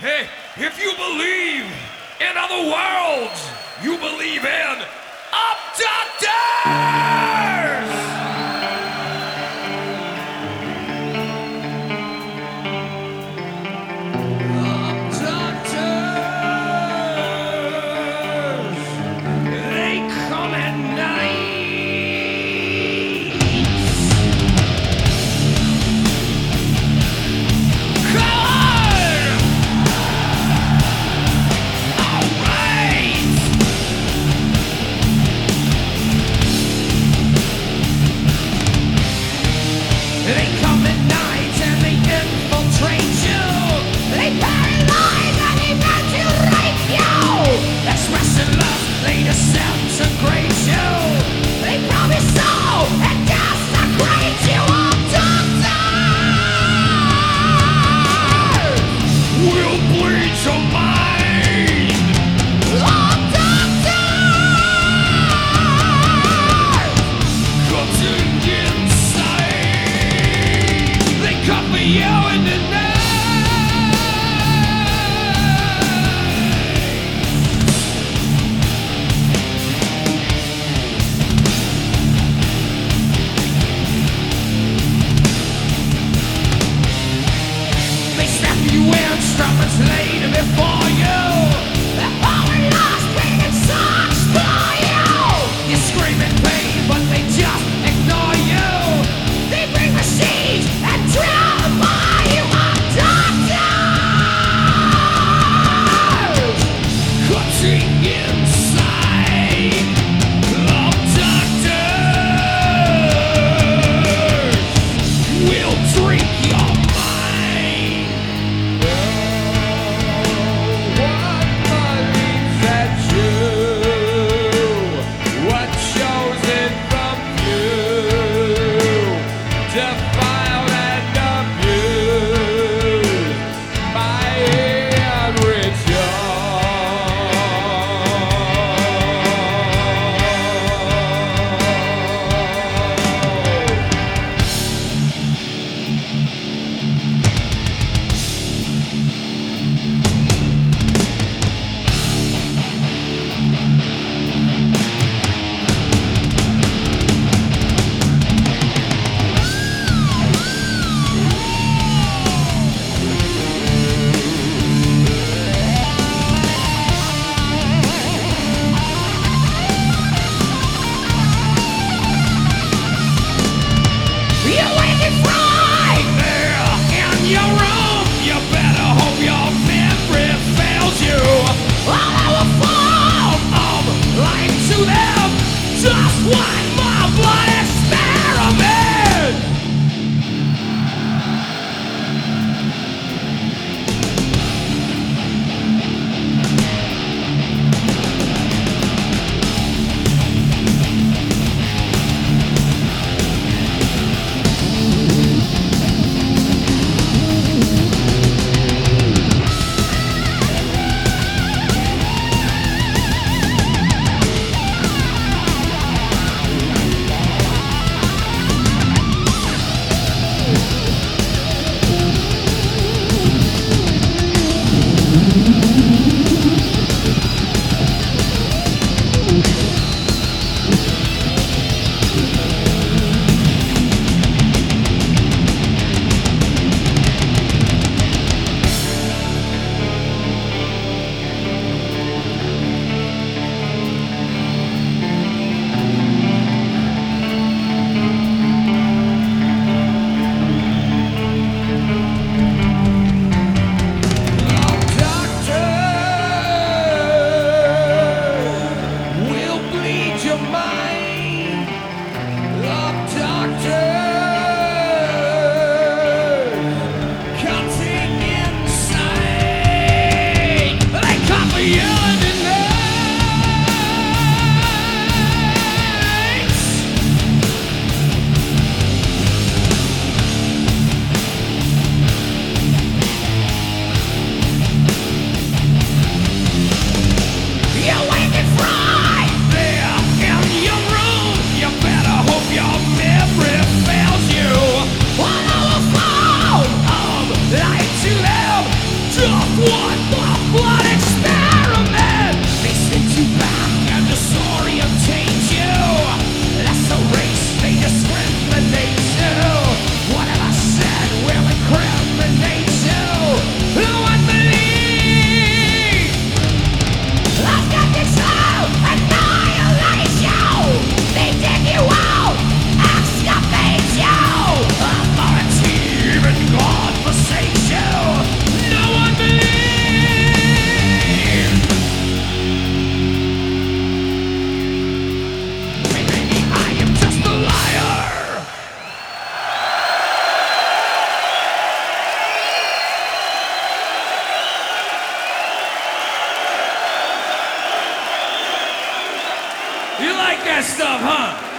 Hey, if you believe in other worlds, you believe in up! What, what, what like that stuff, huh?